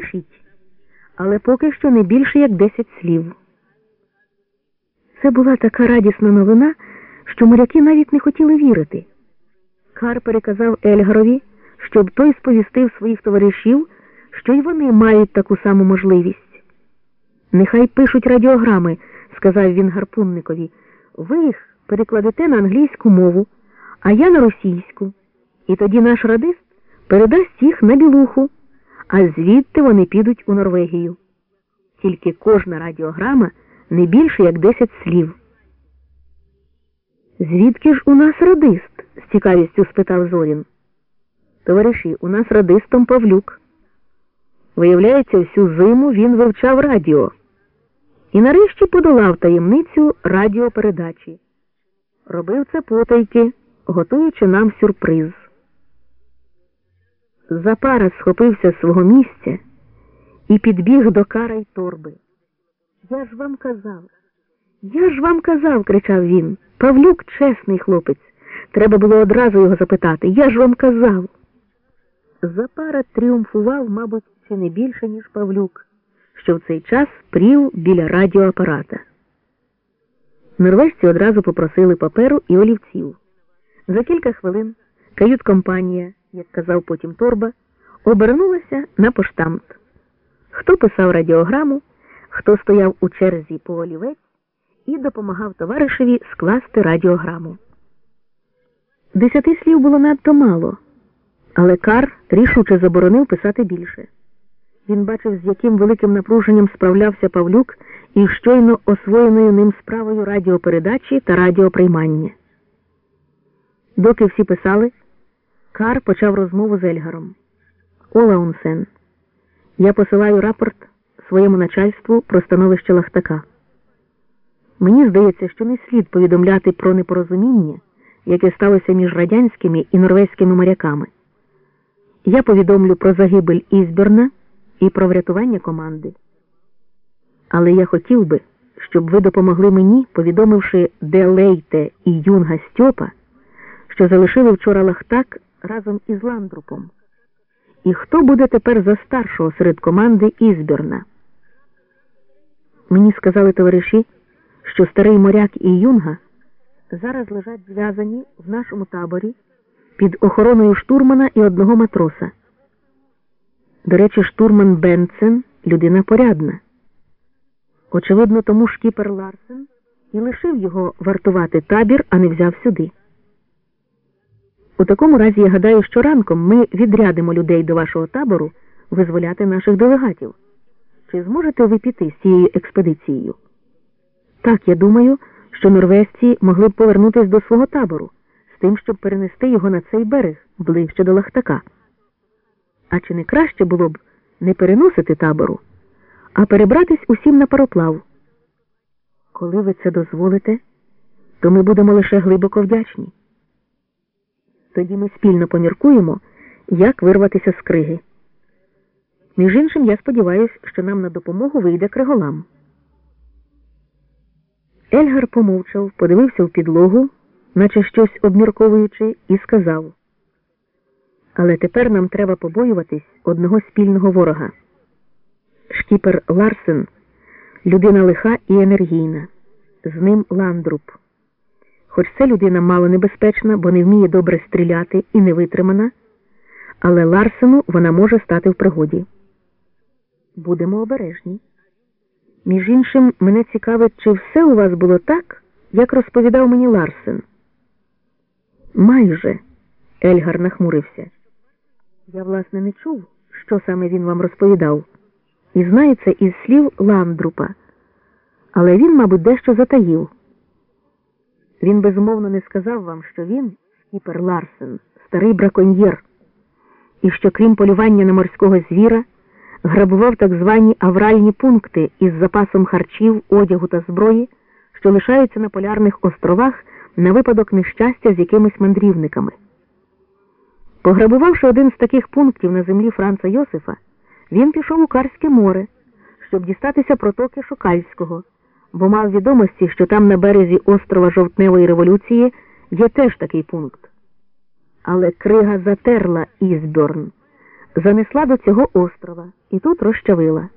пишіть, але поки що не більше як 10 слів. Це була така радісна новина, що моряки навіть не хотіли вірити. Кар переказав Ельгарові, щоб той сповістив своїх товаришів, що й вони мають таку саму можливість. Нехай пишуть радіограми, сказав він гарпунникові. Ви їх перекладете на англійську мову, а я на російську. І тоді наш радист передасть їх на білуху, а звідти вони підуть у Норвегію. Тільки кожна радіограма не більше як 10 слів. Звідки ж у нас радист? з цікавістю спитав Зорін. Товариші, у нас радистом Павлюк. Виявляється, всю зиму він вивчав радіо і нарешті подолав таємницю радіопередачі. Робив це потайки, готуючи нам сюрприз. Запара схопився з свого місця і підбіг до кара й торби. Я ж вам казав, я ж вам казав, кричав він. Павлюк чесний хлопець. Треба було одразу його запитати. Я ж вам казав. Запара тріумфував, мабуть, чи не більше, ніж Павлюк, що в цей час прів біля радіоапарата. Норвежці одразу попросили паперу і олівців. За кілька хвилин кают-компанія, як казав потім торба, обернулася на поштамт. Хто писав радіограму, хто стояв у черзі по олівець і допомагав товаришеві скласти радіограму. Десяти слів було надто мало, але Кар рішуче заборонив писати більше. Він бачив, з яким великим напруженням справлявся Павлюк і щойно освоєною ним справою радіопередачі та радіоприймання. Доки всі писали, Кар почав розмову з Ельгаром. Олаунсен, я посилаю рапорт своєму начальству про становище Лахтака. Мені здається, що не слід повідомляти про непорозуміння, яке сталося між радянськими і норвезькими моряками. Я повідомлю про загибель Ізберна і про врятування команди. Але я хотів би, щоб ви допомогли мені, повідомивши де Лейте і Юнга Стьопа, що залишили вчора Лахтак разом із Ландрупом. І хто буде тепер за старшого серед команди Ізберна? Мені сказали товариші, що старий моряк і Юнга зараз лежать зв'язані в нашому таборі під охороною штурмана і одного матроса. До речі, штурман Бенцен людина порядна. Очевидно, тому шкіпер Ларсен і лишив його вартувати табір, а не взяв сюди. У такому разі я гадаю, що ранком ми відрядимо людей до вашого табору визволяти наших делегатів. Чи зможете ви піти з цією експедицією? Так, я думаю, що норвезці могли б повернутися до свого табору з тим, щоб перенести його на цей берег ближче до Лахтака. А чи не краще було б не переносити табору, а перебратись усім на пароплав? Коли ви це дозволите, то ми будемо лише глибоко вдячні. Тоді ми спільно поміркуємо, як вирватися з криги. Між іншим, я сподіваюся, що нам на допомогу вийде криголам. Ельгар помовчав, подивився в підлогу, наче щось обмірковуючи, і сказав. Але тепер нам треба побоюватись одного спільного ворога. Шкіпер Ларсен людина лиха і енергійна, з ним ландруб. Хоч це людина мало небезпечна, бо не вміє добре стріляти і не витримана, але Ларсену вона може стати в пригоді. Будемо обережні. Між іншим, мене цікавить, чи все у вас було так, як розповідав мені Ларсен. Майже, Ельгар нахмурився. Я, власне, не чув, що саме він вам розповідав, і знаю із слів Ландрупа. Але він, мабуть, дещо затаїв. Він безумовно не сказав вам, що він, Скіпер Ларсен, старий браконьєр, і що, крім полювання на морського звіра, грабував так звані авральні пункти із запасом харчів, одягу та зброї, що лишаються на полярних островах на випадок нещастя з якимись мандрівниками. Пограбувавши один з таких пунктів на землі Франца Йосифа, він пішов у Карське море, щоб дістатися протоки Шокальського, бо мав відомості, що там на березі острова Жовтневої революції є теж такий пункт. Але крига затерла Ізберн, занесла до цього острова і тут розчавила.